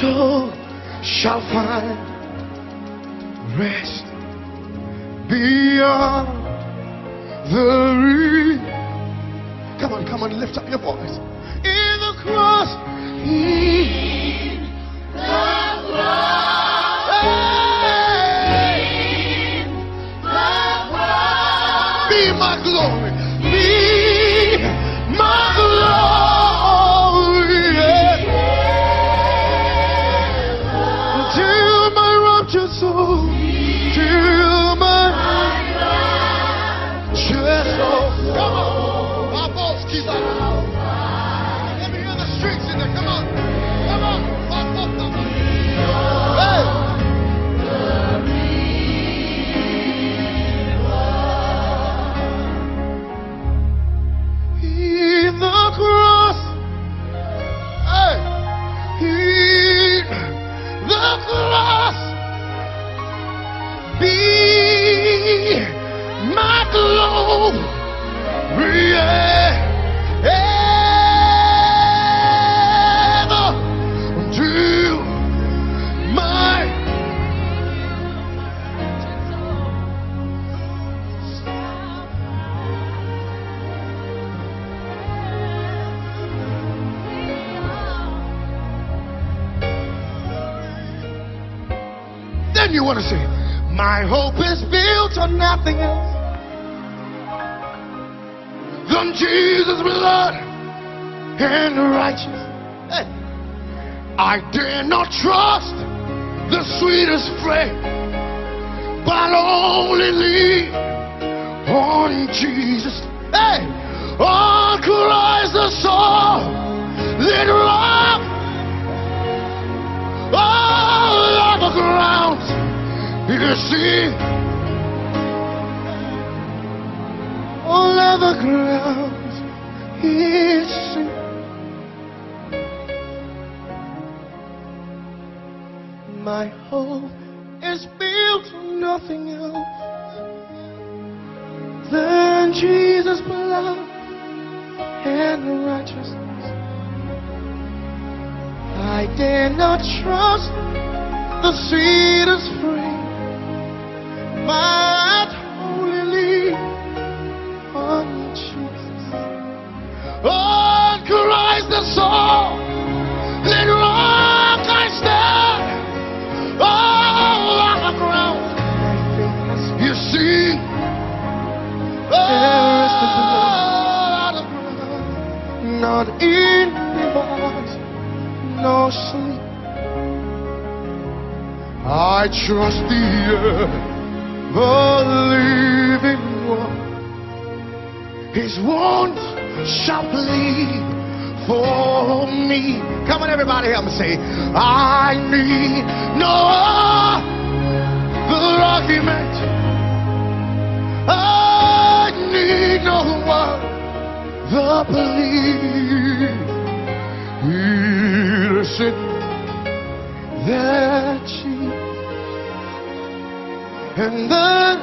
soul shall find rest beyond the reach. Come on, come on, lift up your voice. In the cross, in the cross. Hey. Be my glory. Want to say, My hope is built on nothing else than Jesus' blood and righteousness. I dare not trust the sweetest frame, but only lean on Jesus. Hey, on Christ the soul, let rock all the ground. You see, all of the ground is seen. My hope is built on nothing else than Jesus' blood and righteousness. I dare not trust the sweetest frame, but wholly lean on Jesus. On Christ the soul, let rock I stand. Oh, All on the ground, you see. Oh, not no sleep. I trust the earth, the living one. His wounds shall bleed for me. Come on, everybody, help me say, I need no other argument. I need no other plea. Listen, that she and then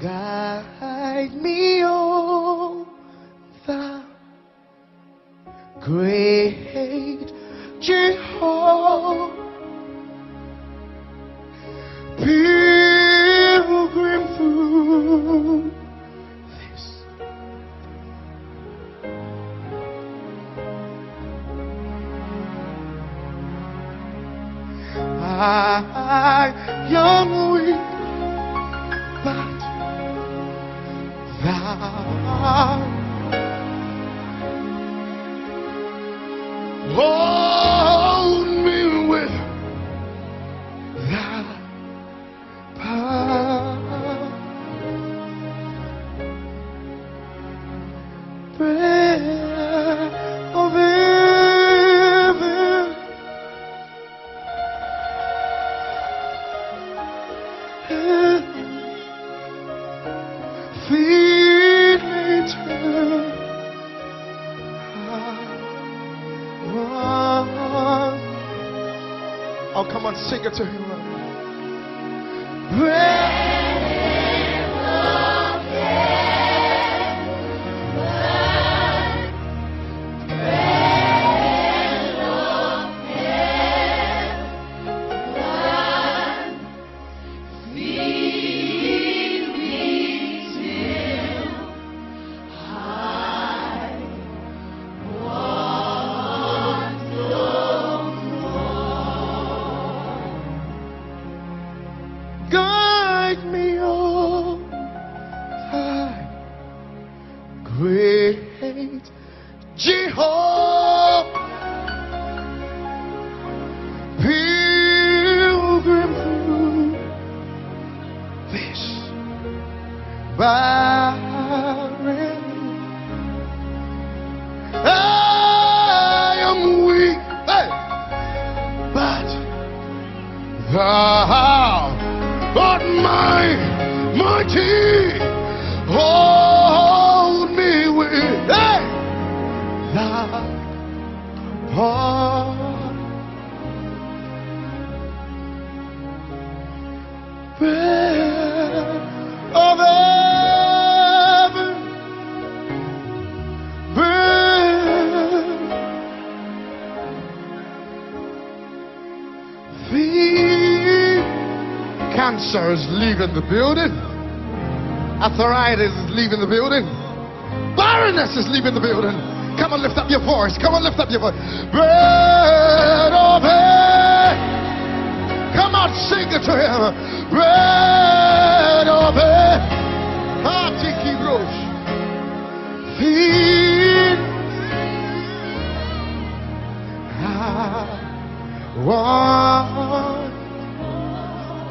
guide me the building. Arthritis is leaving the building. Barrenness is leaving the building. Come on, lift up your voice. Come on, lift up your voice. Bread of heaven. Come on, sing it to him. Bread of heaven. Ah. Feed. I want.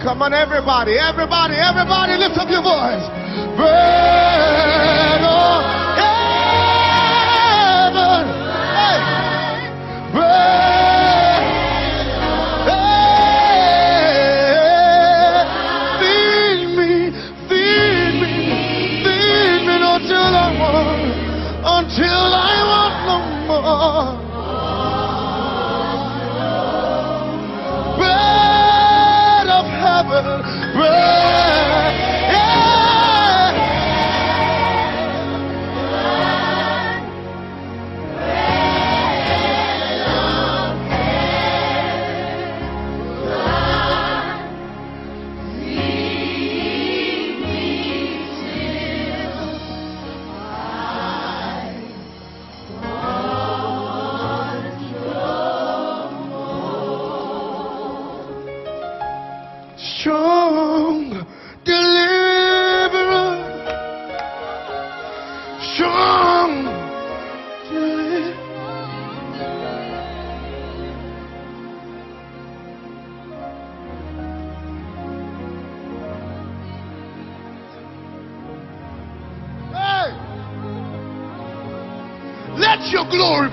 Come on, everybody, everybody, everybody, lift up your voice. Bread of heaven. Hey. Bread.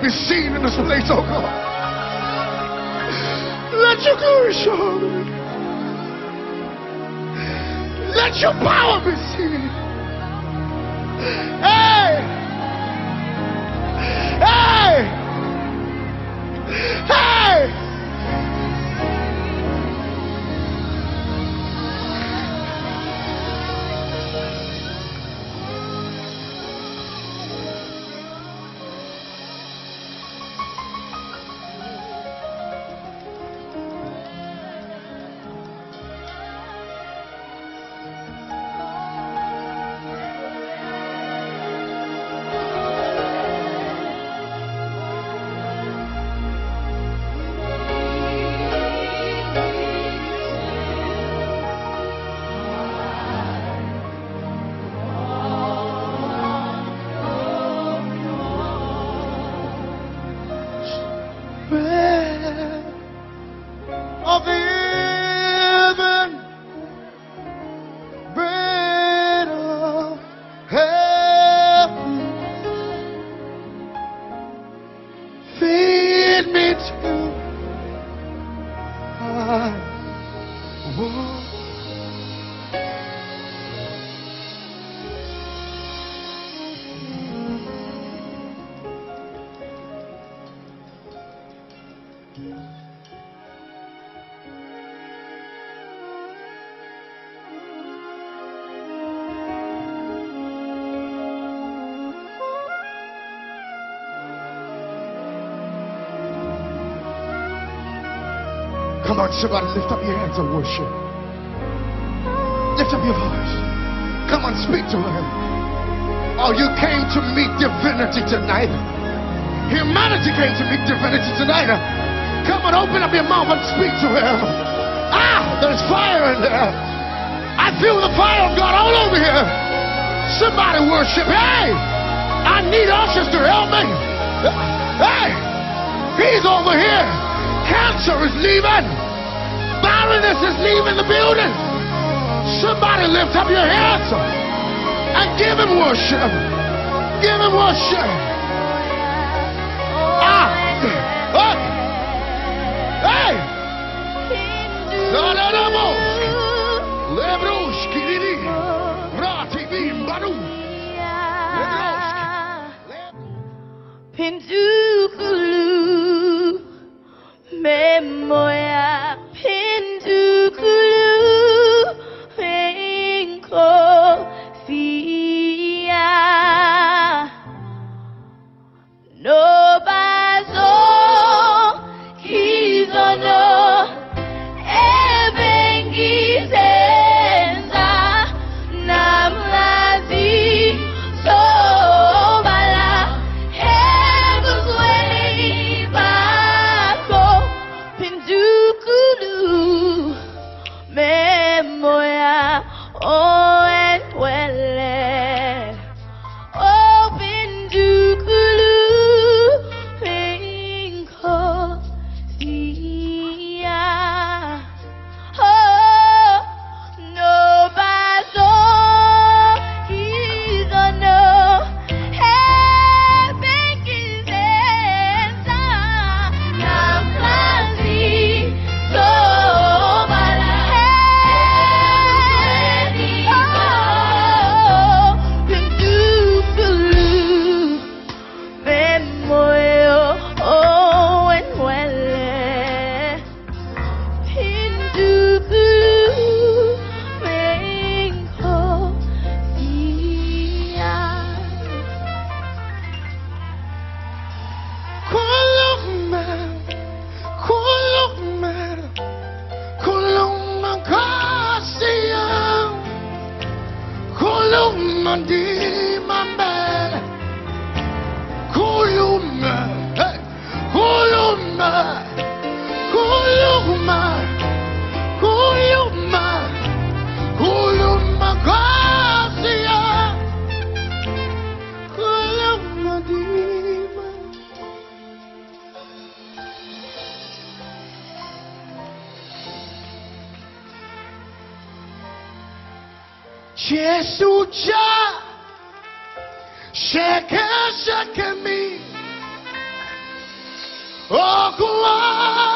Be seen in this place, oh God. Let your glory shine. Let your power be Come somebody, lift up your hands and worship. Lift up your voice. Come on, speak to him. Oh, you came to meet divinity tonight. Humanity came to meet divinity tonight. Come on, open up your mouth and speak to him. Ah, there's fire in there. I feel the fire of God all over here. Somebody worship. Hey, I need ushers to help me. Hey, he's over here. Cancer is leaving. Barrenness is leaving the building. Somebody lift up your hands and give him worship. Give him worship. Shake me. Oh, God,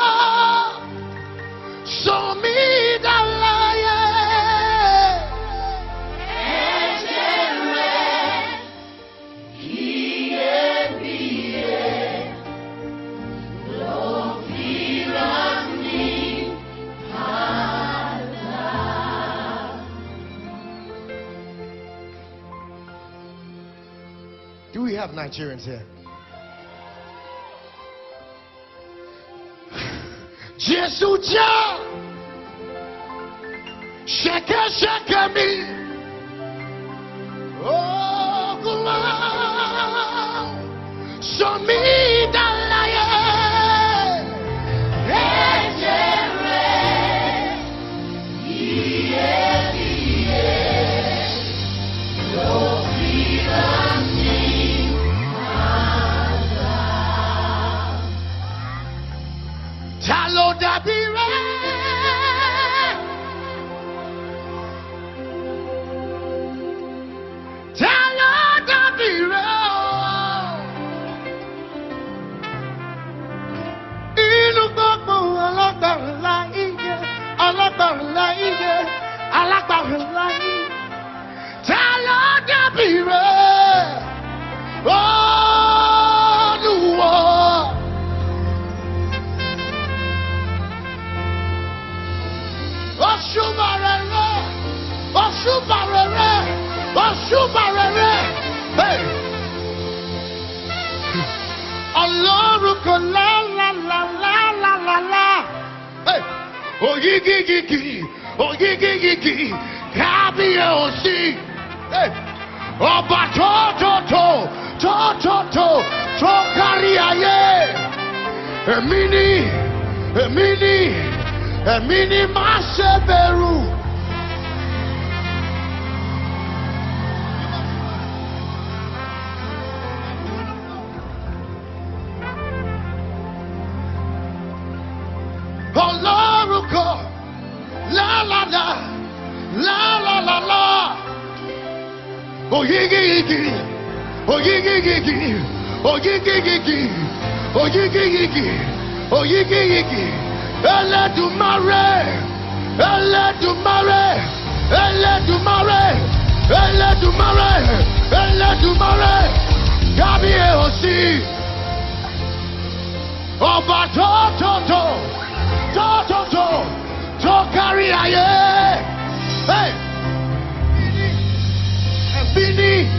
Have Nigerians here? Jesus, ja, shake, shake me. Oh, God, show me Òyígígígì, òyígígígì, kábíyèsí. Hey! Ọba tótótó, tótótó, tó kárí ayé. Èmi ni, èmi ni, èmi ni máa ṣe bẹ̀rù. oyigiyigi oyigiyigi oyigiyigi oyigiyigi Elédùmarè Elédùmarè Elédùmarè Elédùmarè Elédùmarè kábíyèsí ọba tó tó tó tó tó tó tó kárí ayé. Hey! Bini. Bini.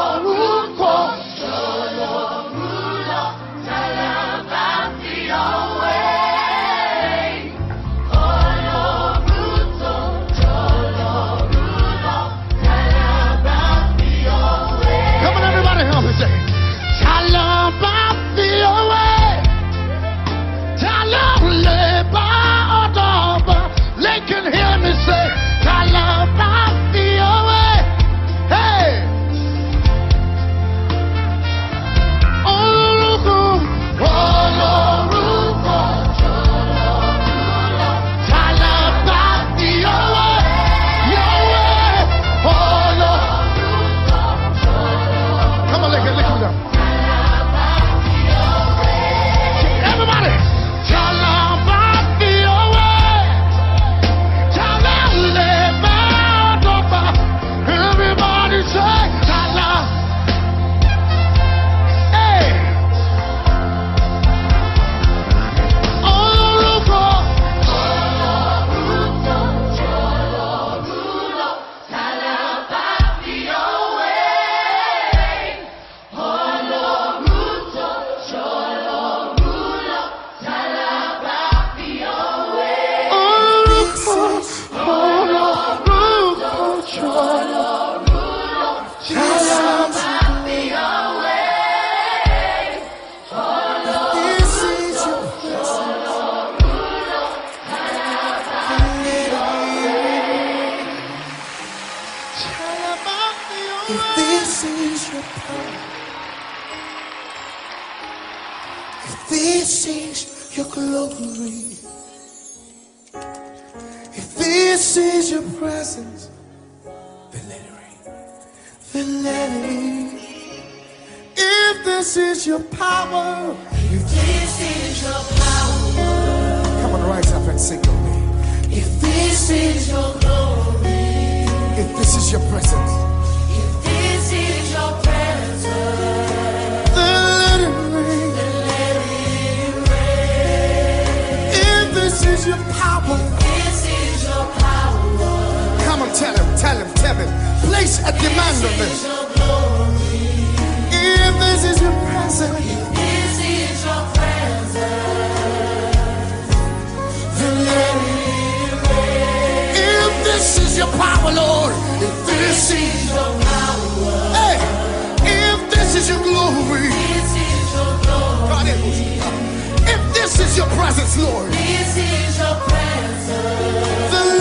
this is your glory, if this is your presence, if this is your presence, then let it rain. Then let it rain. If this is your power, this is your power. Come on, tell him, tell him, tell him. Place a demand on this. If this is your presence. your power, Lord. If this is your power. Hey, if this is your glory. This is your glory. God, if this is your presence, Lord. This is your presence.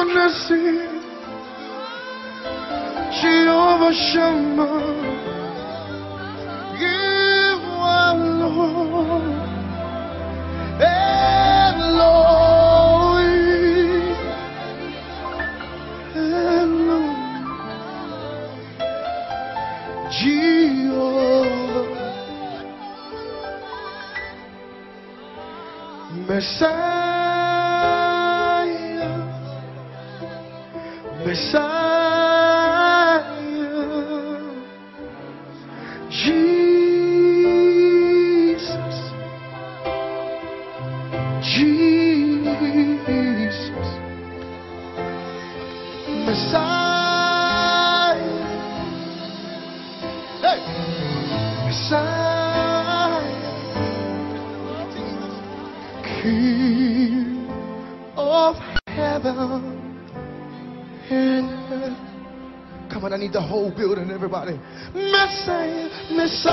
Jehovah Nissi, Jehovah Shammah, you Lord, and Lord, Jehovah, Messiah. wish I need the whole building, everybody. Messiah, Messiah,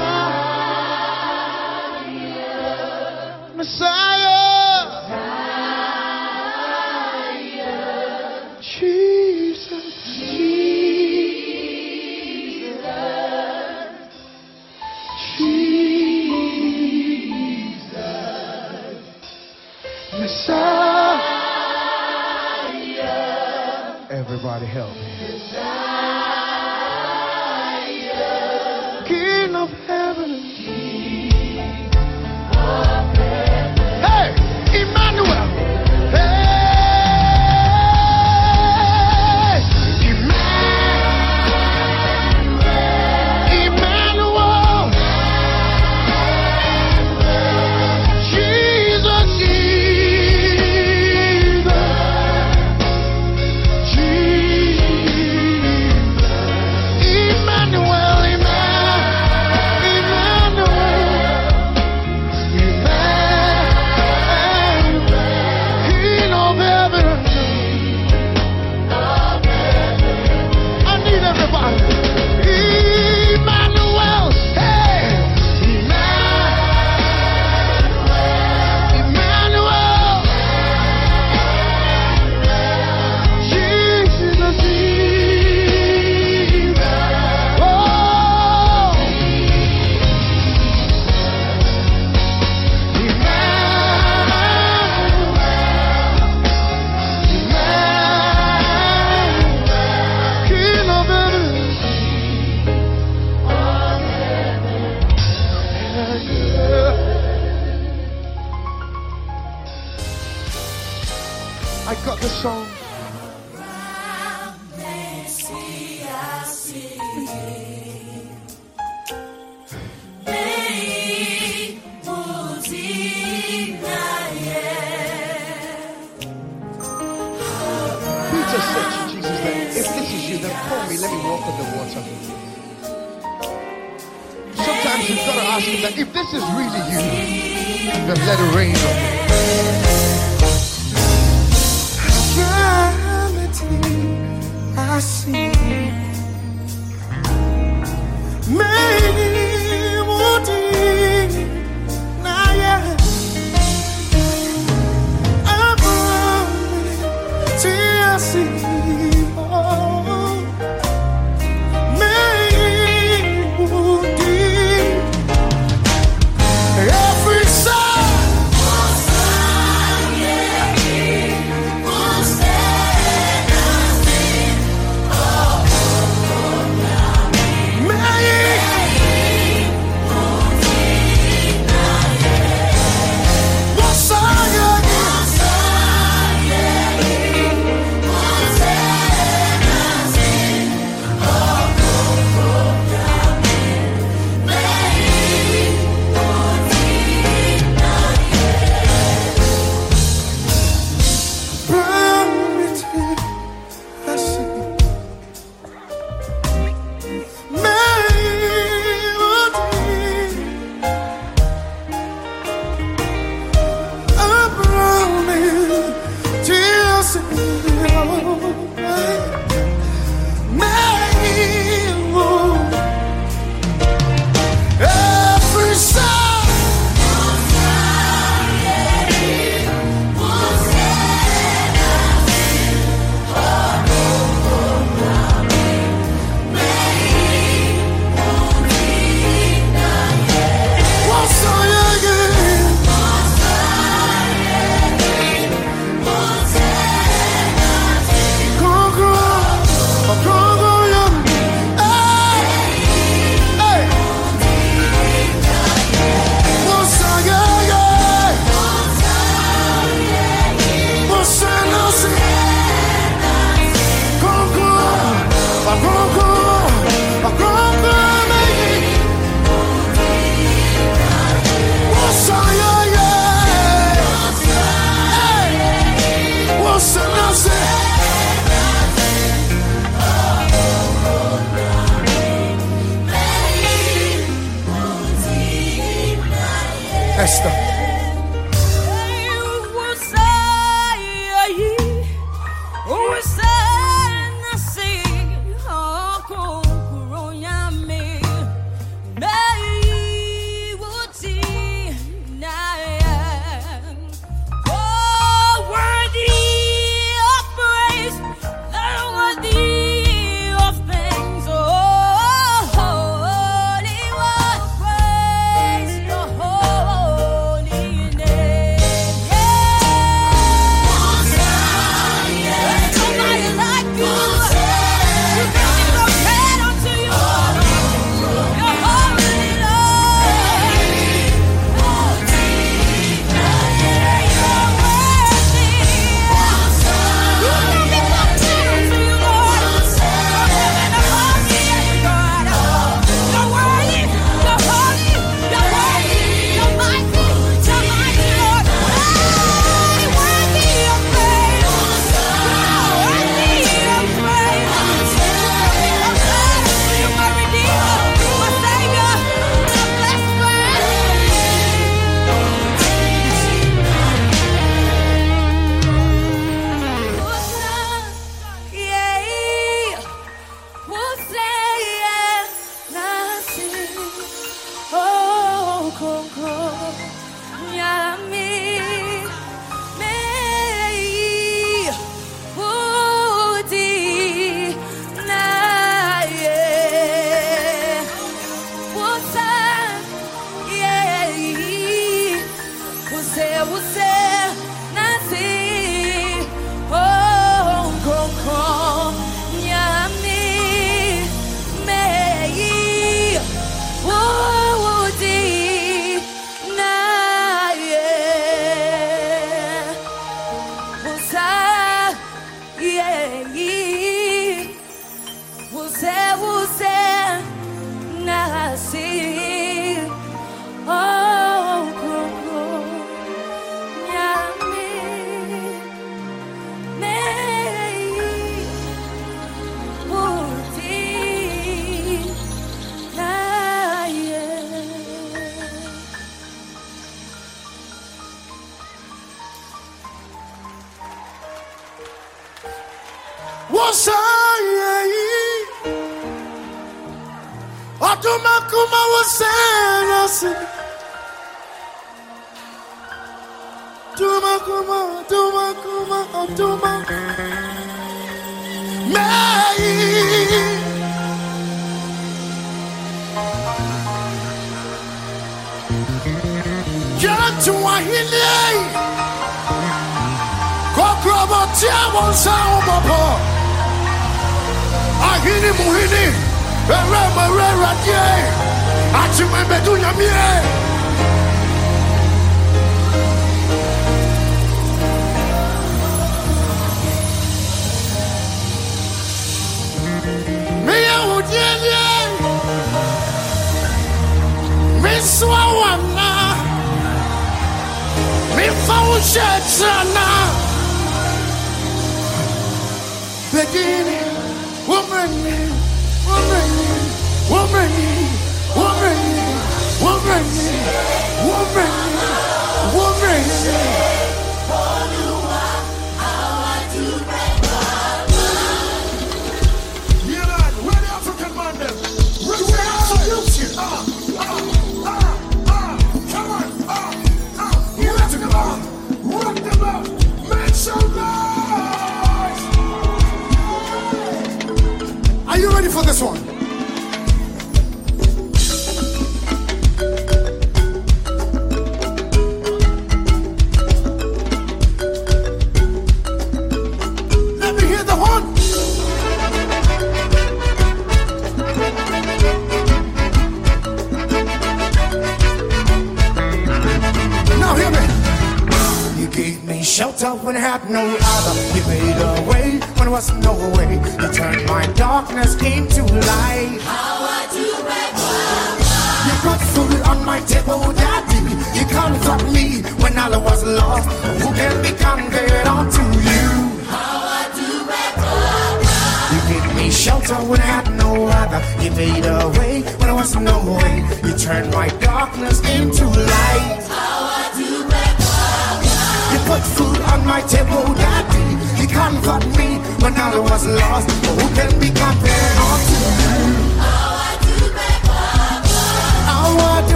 Messiah.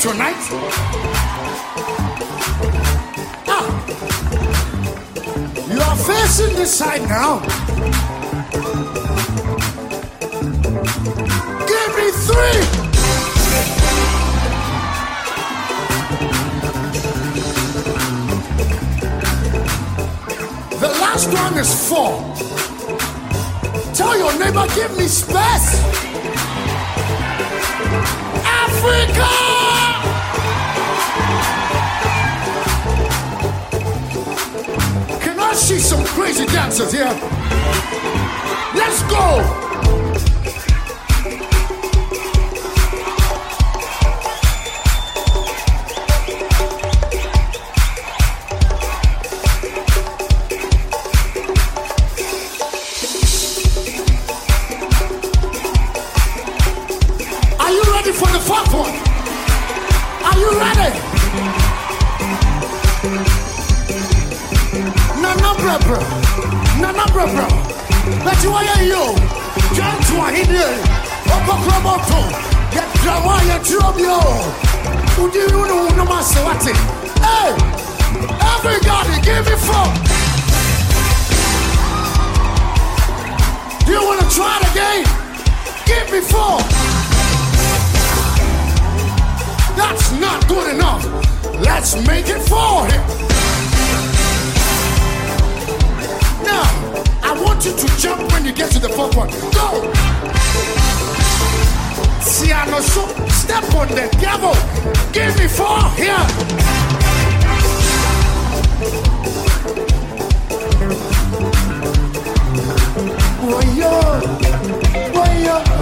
Tonight. Ah. You are facing this side now. Give me three. The last one is four. Tell your neighbor, give me space. Africa! See some crazy dancers here? Let's go! It? Hey, everybody, give me four. You want to try it again? Give me four. That's not good enough. Let's make it him. Now, I want you to jump when you get to the fourth one. Go. So step on the devil. Give me four here. Wayo, wayo, wayo.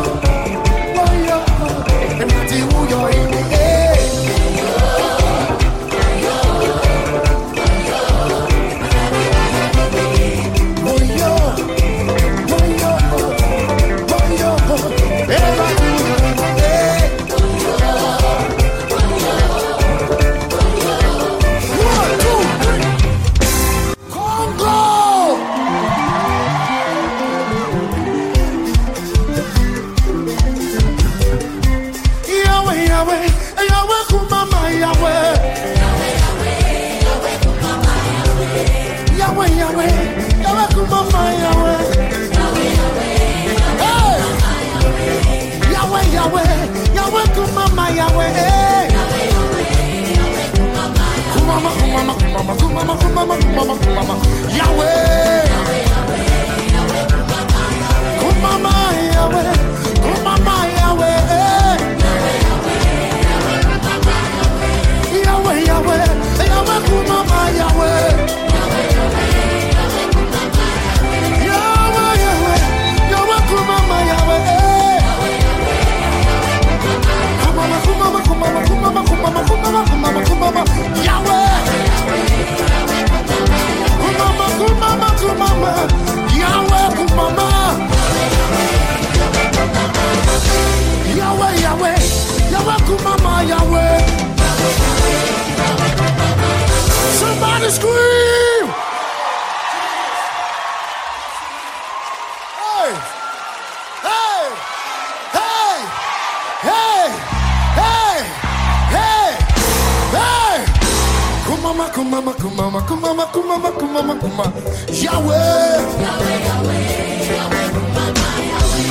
Kumama, kumama, kumama, kumama. Yahweh!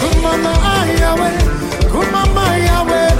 Kumama, ah, Yahweh! Kumama, Yahweh! Hey!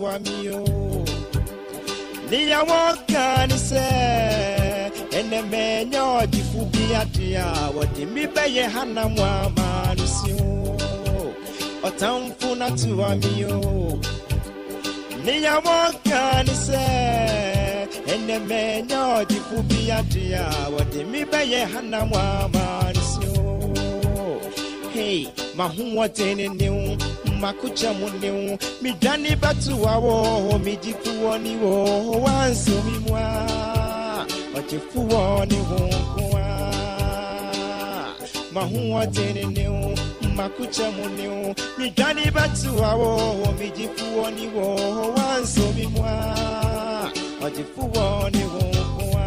olúwa mi o. Níyàwó kan níṣẹ́ ẹnẹmẹnyẹ ọjìfù bí adìyà wọ̀dí mi bẹ́yẹ hànàmú àmàlù sí o. Ọ̀tàn fún nàtúwà mi o. Níyàwó kan níṣẹ́ ẹnẹmẹnyẹ ọjìfù bí adìyà wọ̀dí mi bẹ́yẹ hànàmú àmàlù sí o. Hey, mahu wa tene ne makucha muneu. Midani batuwawo mijikuwoniwo wansumimwa otifuwoniwunkuwa mahuwoteneneu makucha muneu. Midani batuwawo mijikuwoniwo wansumimwa otifuwoniwunkuwa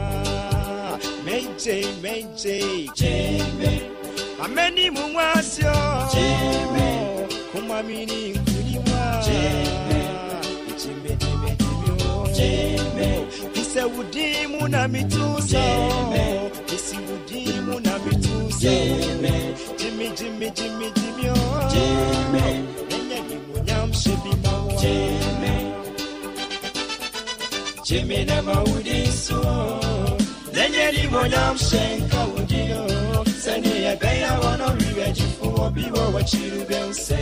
meje meje jembe ameni mumwasio. Jembe nkulimwa ichimedimedimyo isewudimu na mituso. Isiwudimu na mituso. Jimi jimi jimi jimyo. Nenye nimunyamshebimawa jimi na maudiso. Nenye nimonyamshenka wudiyo sani ebeya wono wiwe jifuwo biwo wachirube use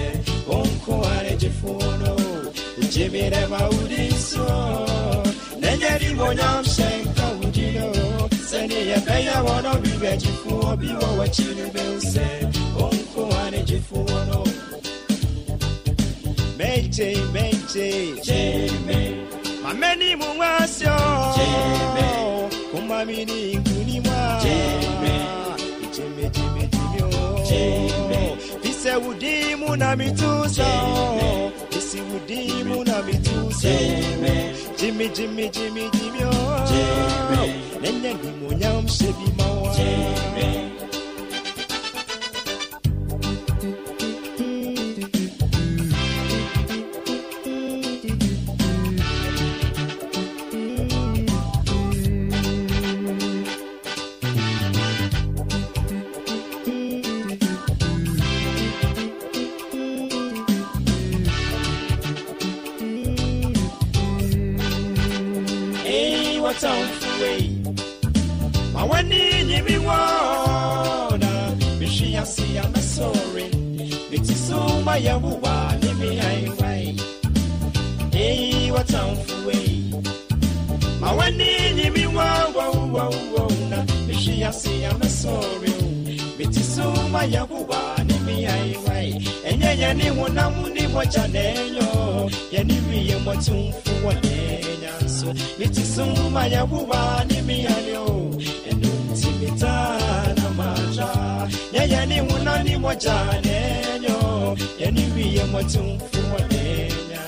onkuwale jifuwono jimire maudiso nenye nimonyamshenka wudiyo sani ebeya wono wiwe jifuwo biwo wachirube use onkuwale jifuwono meje meje jeme mameni mumwasyo jeme. kumamini Sewudimu na mituso. Isiwudimu na mituso. Jimmy Jimmy Jimmy Jimmy oh. Nenya ni mwenye mshebi mawa. Jimmy sorry Miti so ma yahuwa ne mi aiwai Enye ye ni wona mu ni mo janenyo Ye ni mi ye mo tumfu wa nenya so Miti so ma yahuwa ne mi ayo Enu timita na maja. Ye ye ni wona ni mo janenyo Ye ni mi ye mo tumfu wa nenya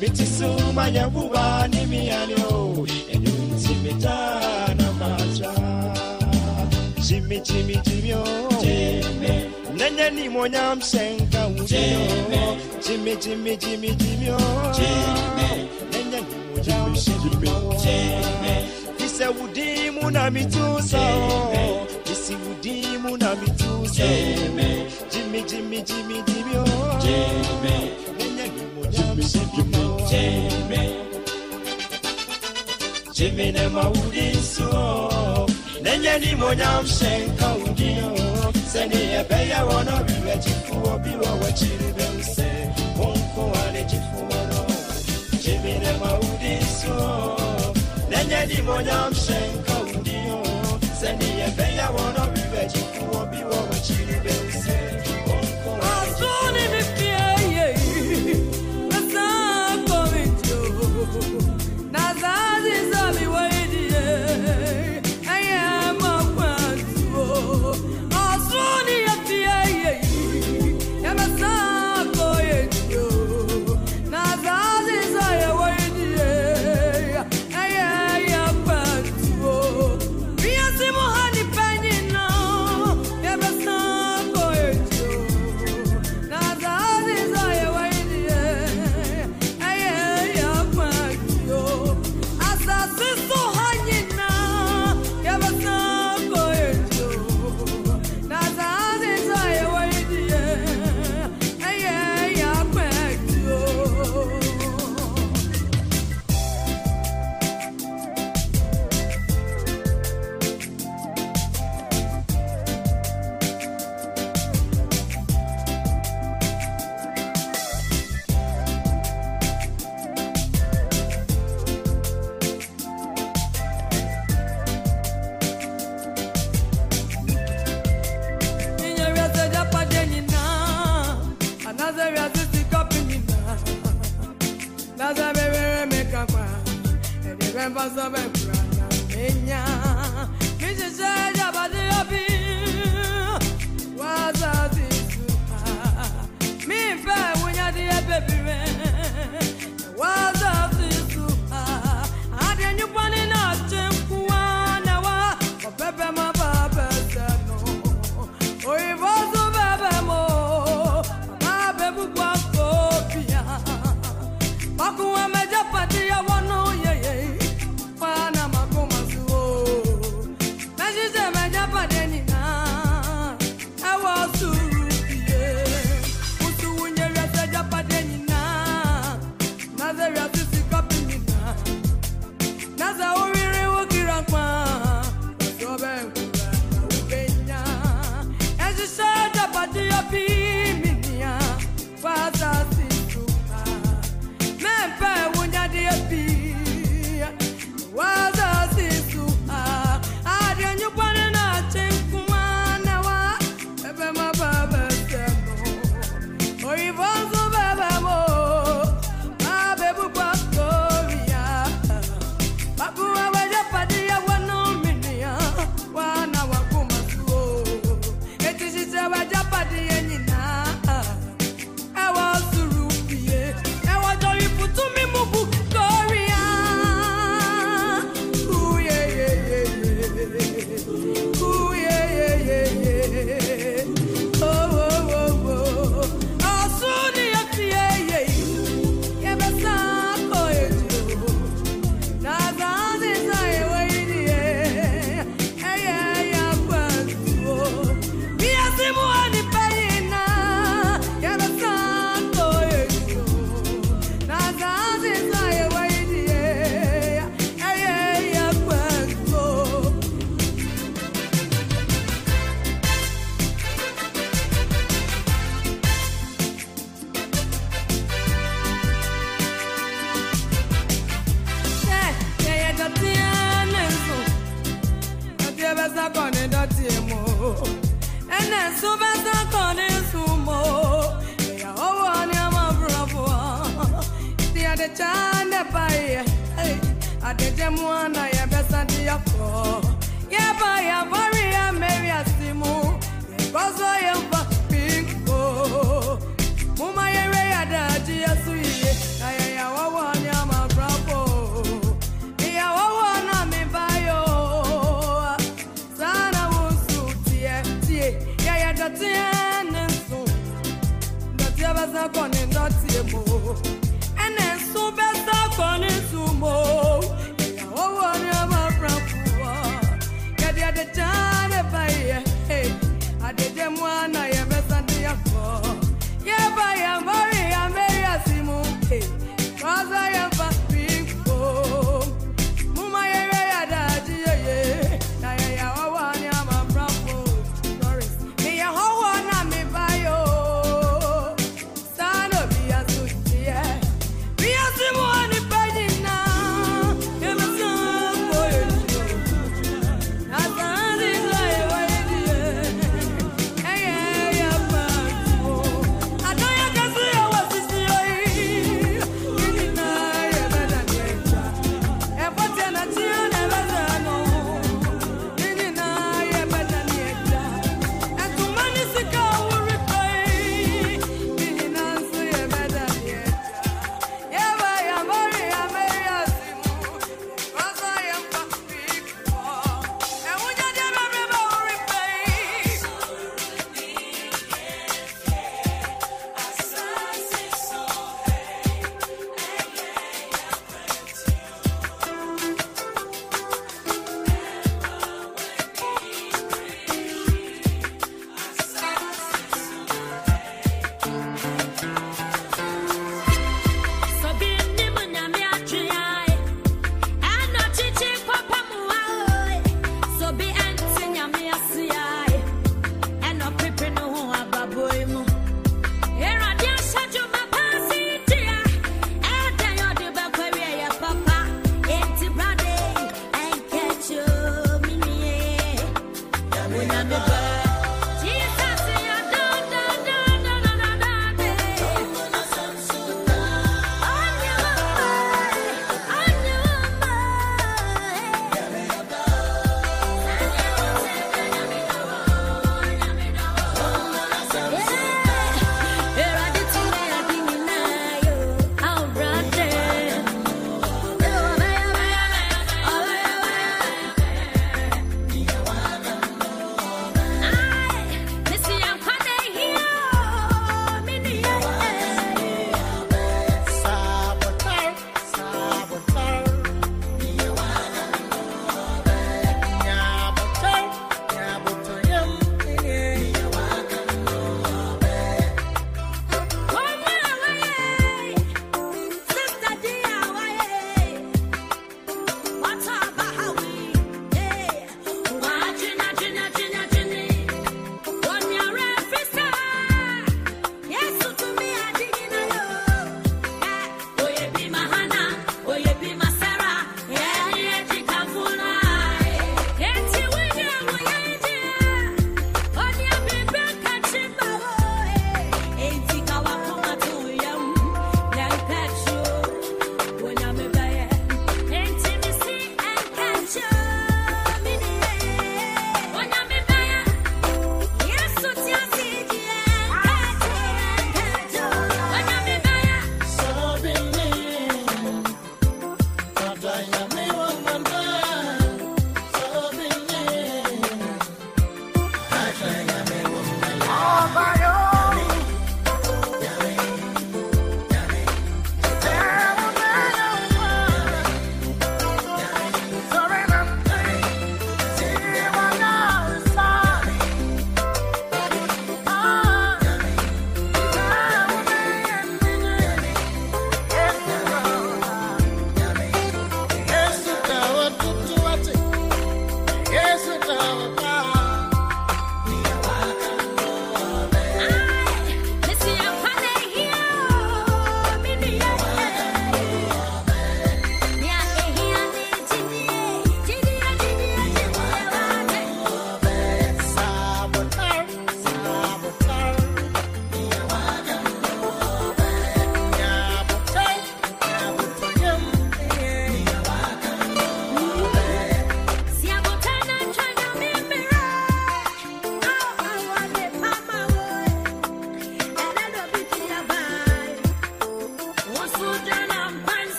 Miti so ma yahuwa ne mi ayo Enu timita na maja Jimmy, Jimmy, Jimmy, oh. Jimmy. Nanya ni monyam senka ujo. Jimmy, Jimmy, Jimmy, Jimmy, oh. Jimmy. Nanya ni monyam senka Jimmy. Kisa udimu na mitusa. oh. Kisi udimu na mitusa. Jimmy. Jimmy, Jimmy, Jimmy, Jimmy, oh. Jimmy. Nanya ni monyam senka Jimmy. Jimmy ne maudiso Nenye ni monyam shenka udio Seni ebeya wana biwe jifuwa biwa wachiri beuse Mungu wale jifuwa no. Jimmy ne maudiso Nenye ni monyam shenka udio Seni ebeya wana biwe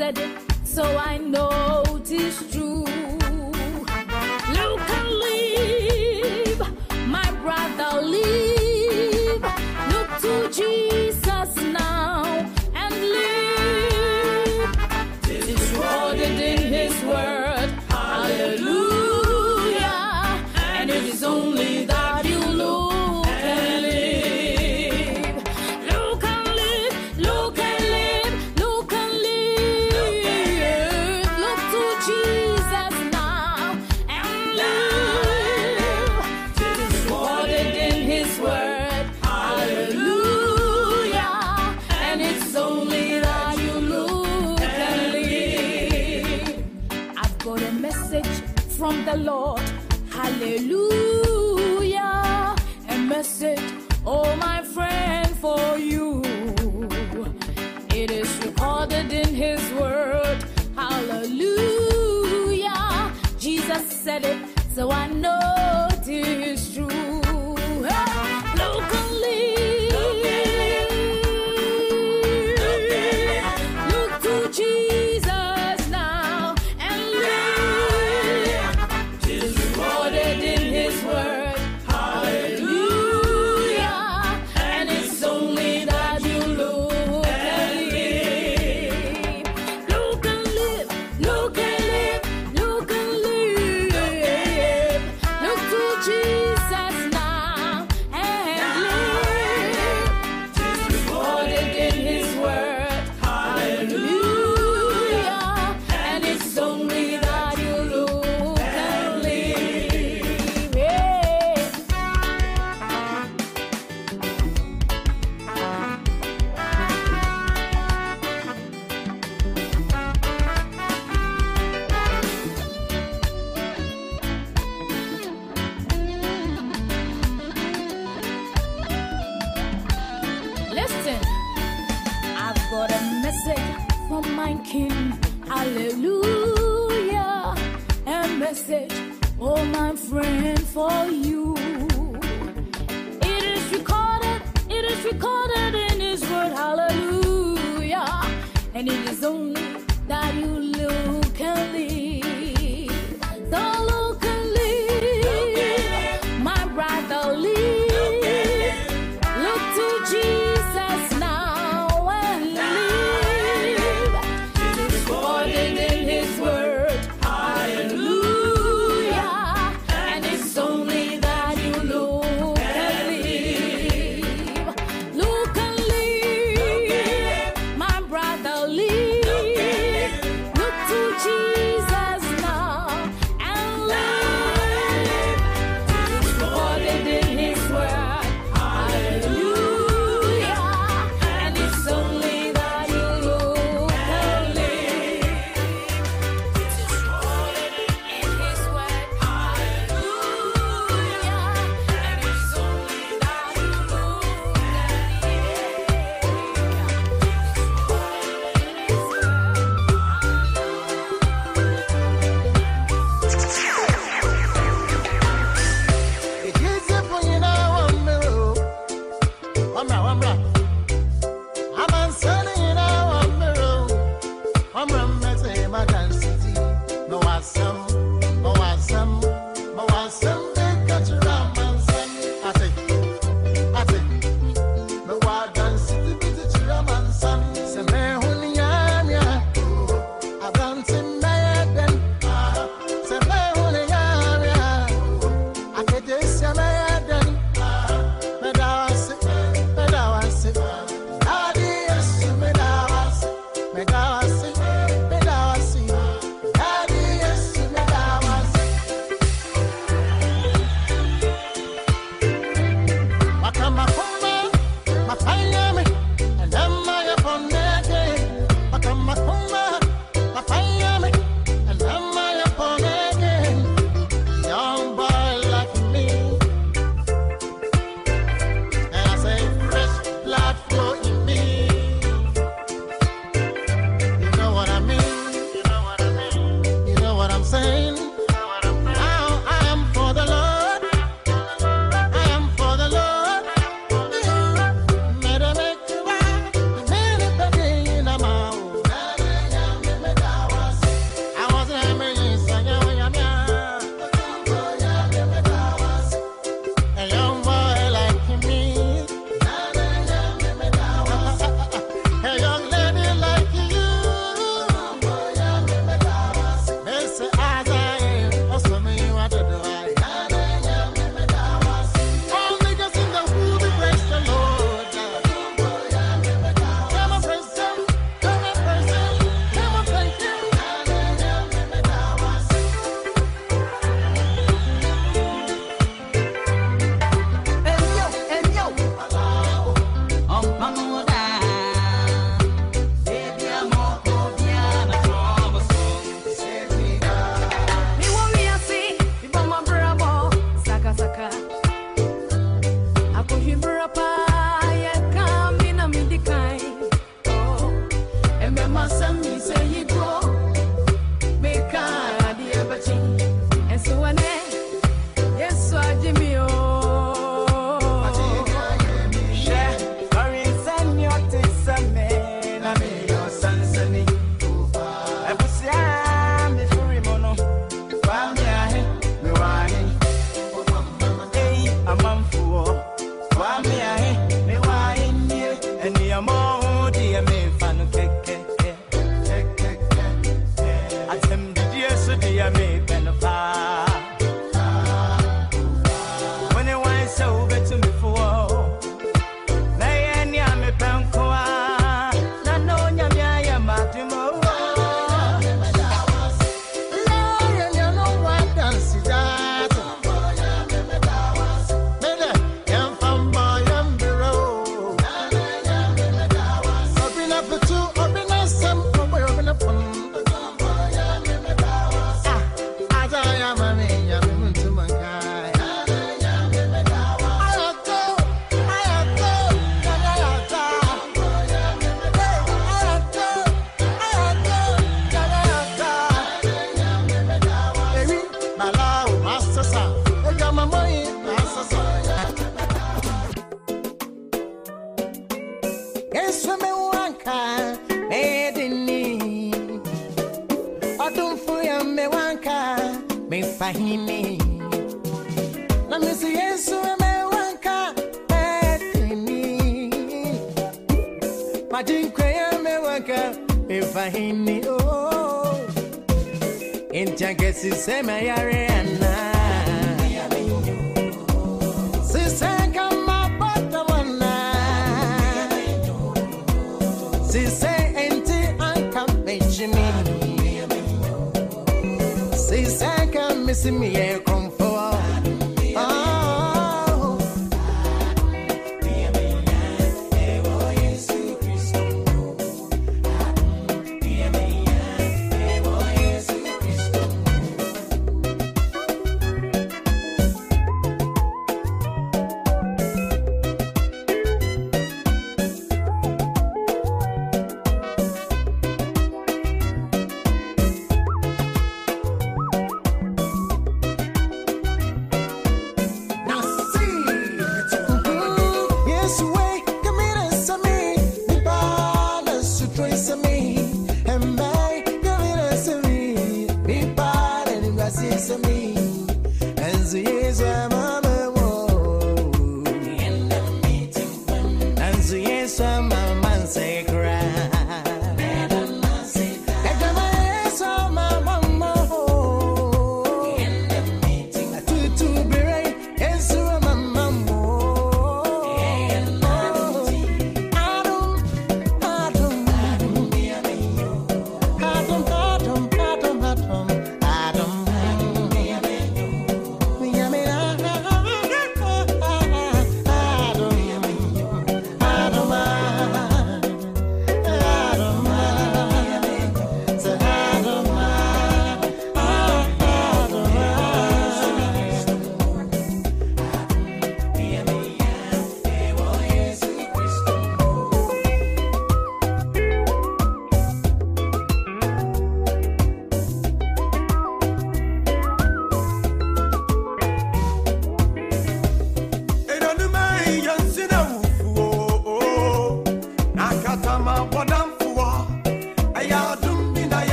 said it, so I know it is true.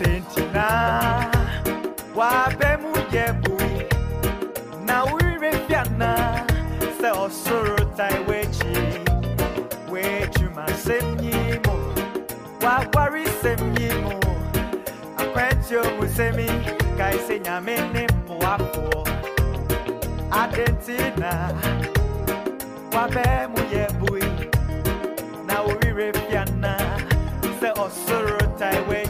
dentina wabɛ mu yɛ bui na wire fiana sɛ ɔsoro tae w'akyi w'adwuma sɛm yi mu w'akware sɛm yi mu akwantio mu sɛm kae sɛ nyame ne mmoafoɔ adentina wabɛ mu yɛ bui na wire fiana sɛ ɔsoro tae w'akyi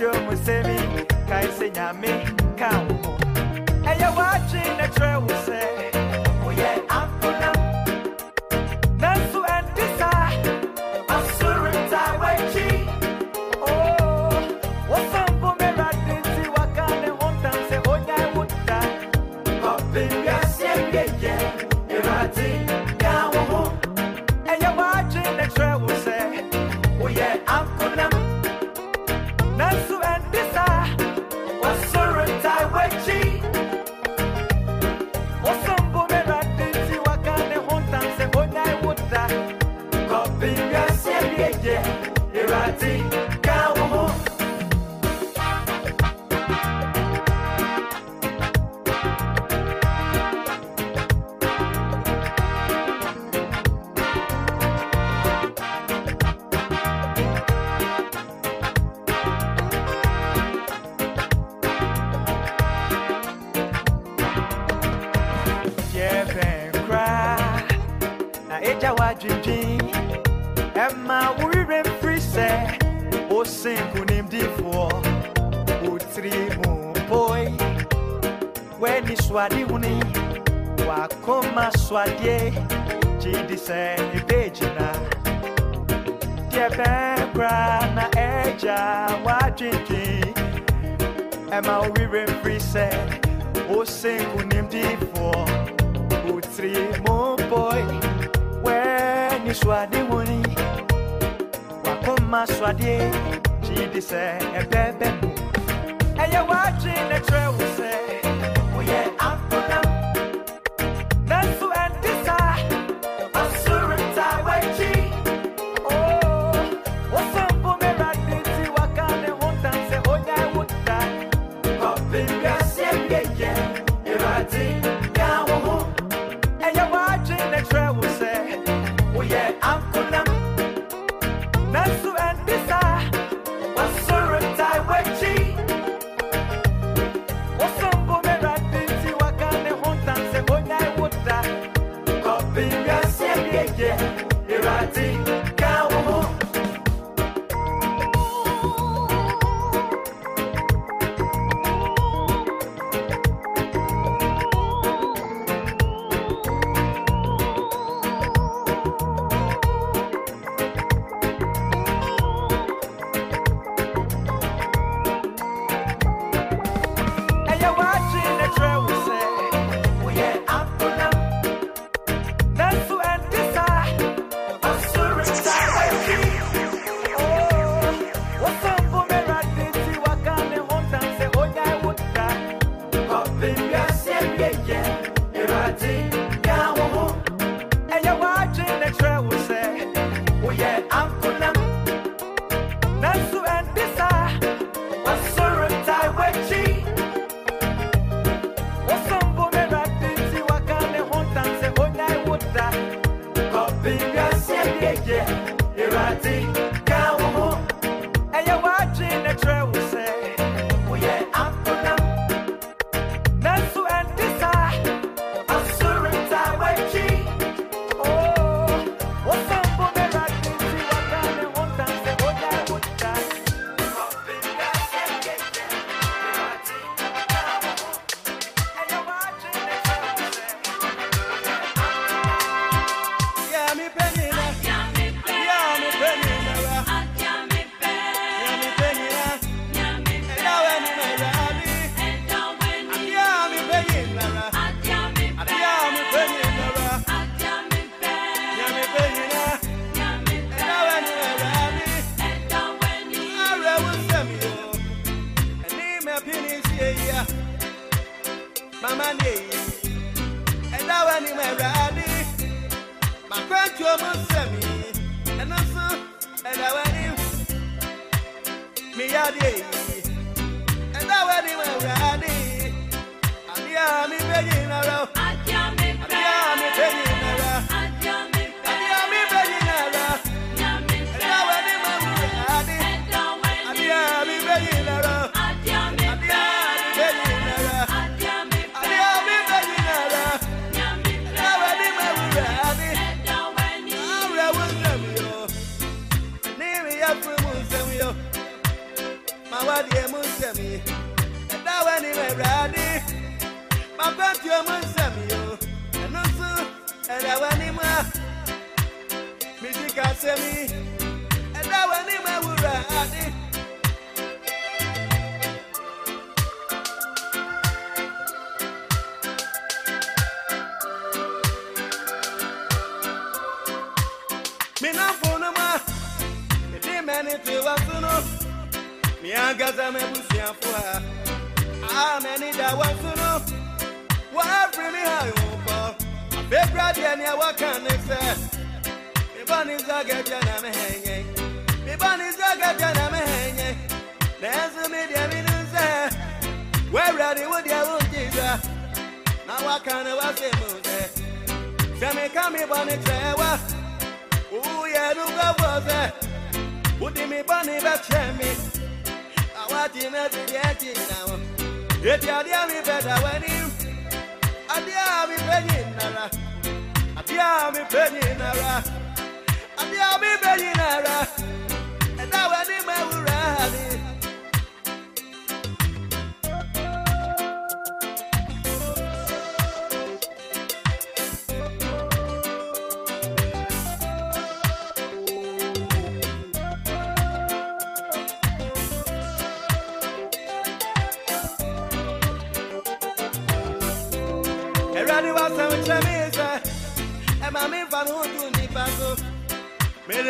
show me semi, kai se nyame, come. Hey, you're watching the trail, See. wakana wasemuze semeka mibone chewa be woze udimi boni bechemi awati na tiyeti nawo eti adia mi beda weni. Adia mi penyi nara. Adia mi penyi nara. Adia mi penyi nara.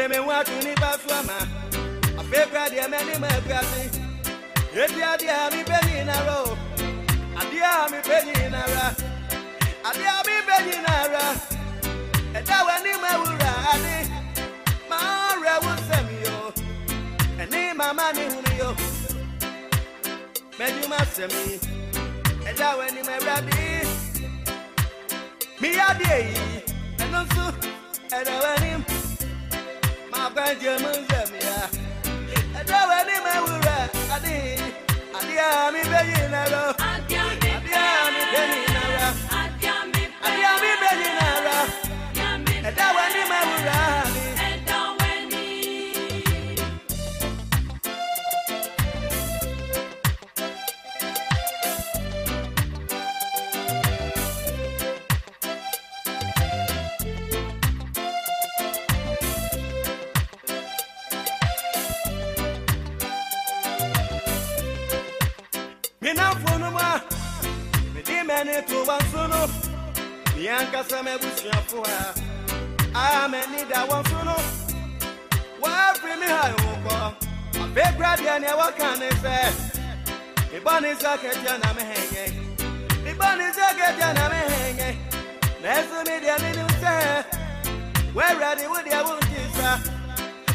Mire me watu ni bafama Afekra dia me ni mekrasi Yedia dia mi beni na ro. Adia mi beni na ra. Adia mi beni na ra. Eda wani me wura ani. Ma re wo semi yo Eni mama ni huni yo Meju ma semi Eda wani me rabi Mi adie yi Enonsu Eda wani me akwanjẹ mu yẹ mi ya ẹdọ wẹ ni mẹwura adi adi ami bẹyì náà lọ. yetu wansunu Miankasa mebusuafo ha amenida wansunu Wafiri mi ha yunko Afe gradia ni awaka ni se Ibani zake jana mehenye Ibani zake jana mehenye Nesu midia nini use Webradi wudia wujisa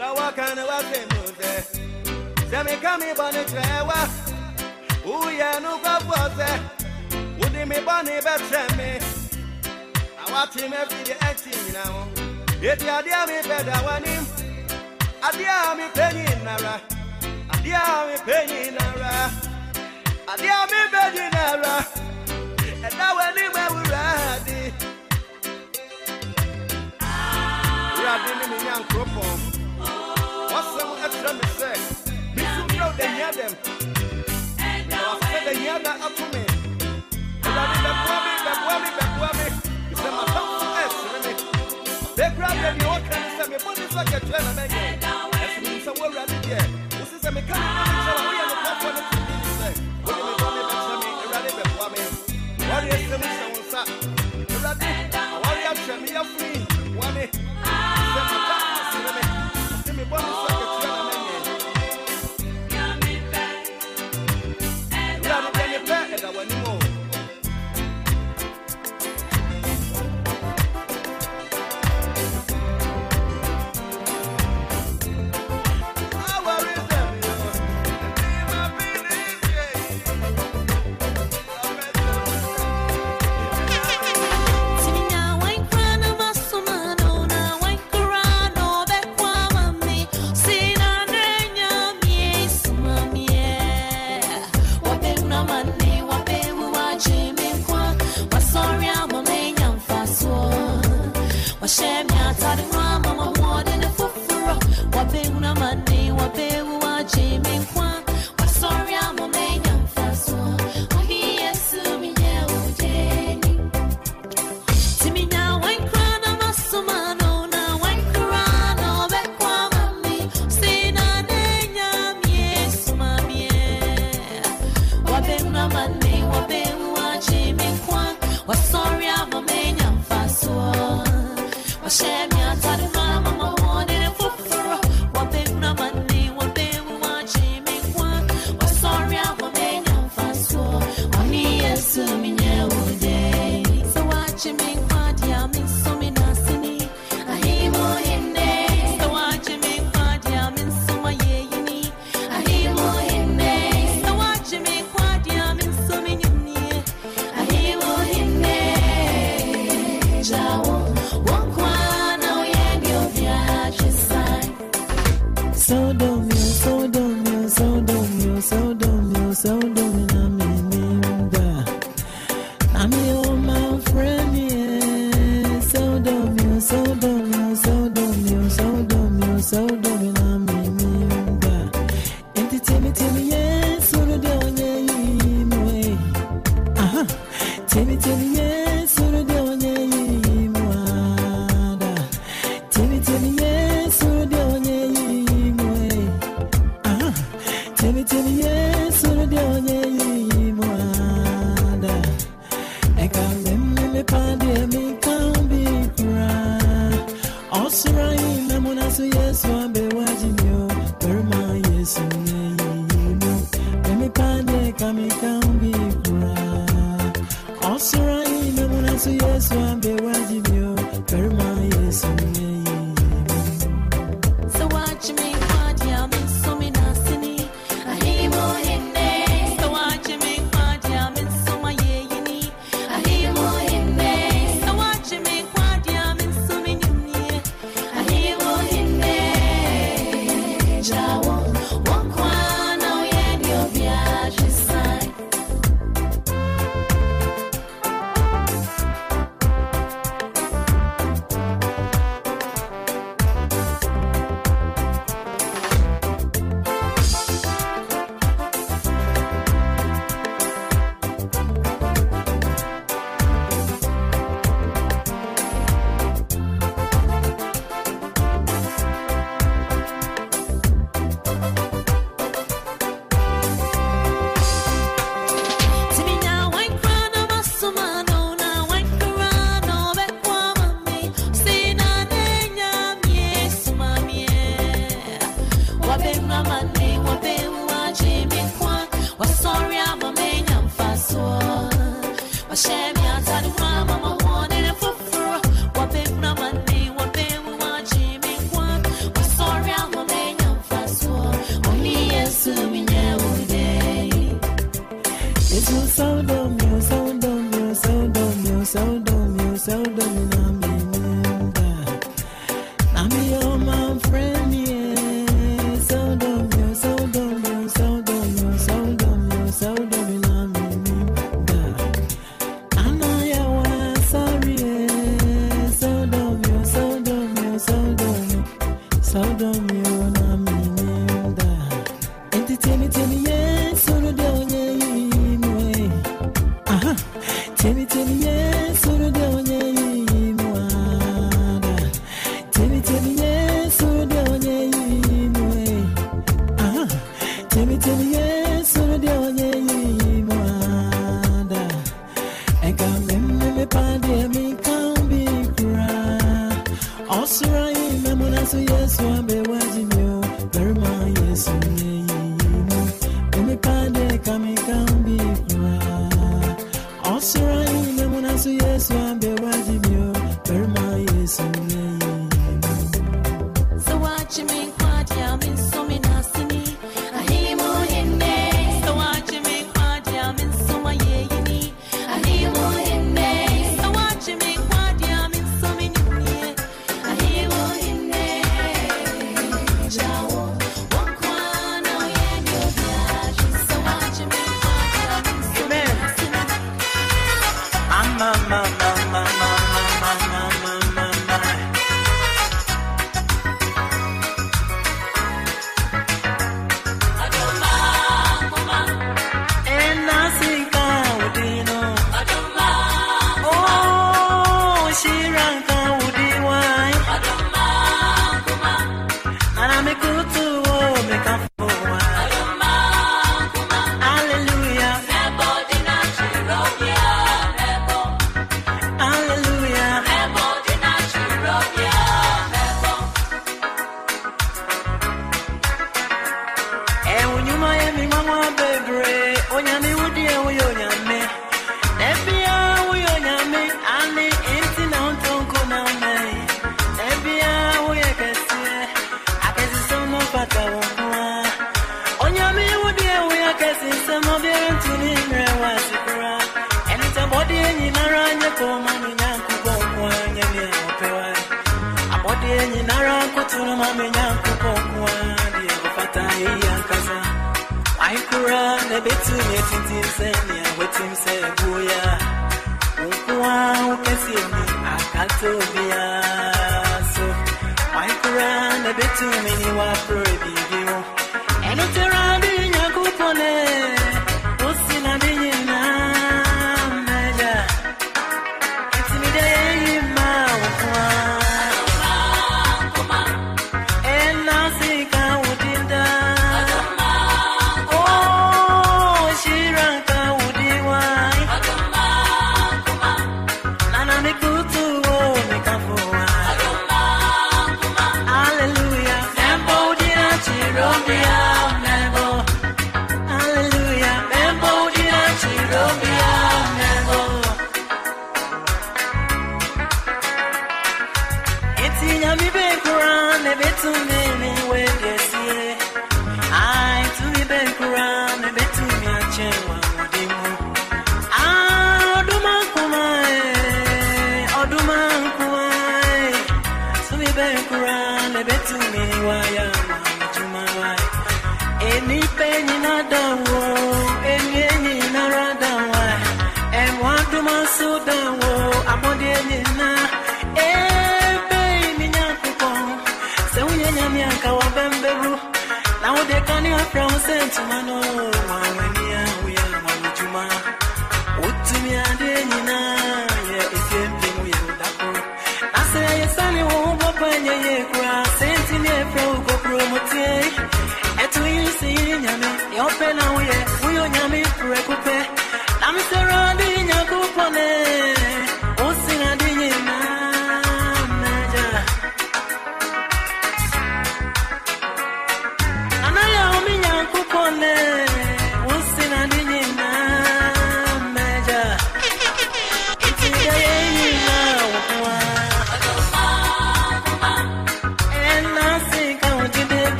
Na wakane wase muze Zemikami bani trewa. Uye nukwa pose Uye nukwa pose would me bunny better me? I watch him every day I see him now. Yet the idea me better one him. Idea me penny nara. Idea me penny nara. Idea me penny nara. And now when him I will ready. are me me young couple. What's some extra mistake? Me too proud to hear them. And I said they hear that up to me. Usa get well and make it.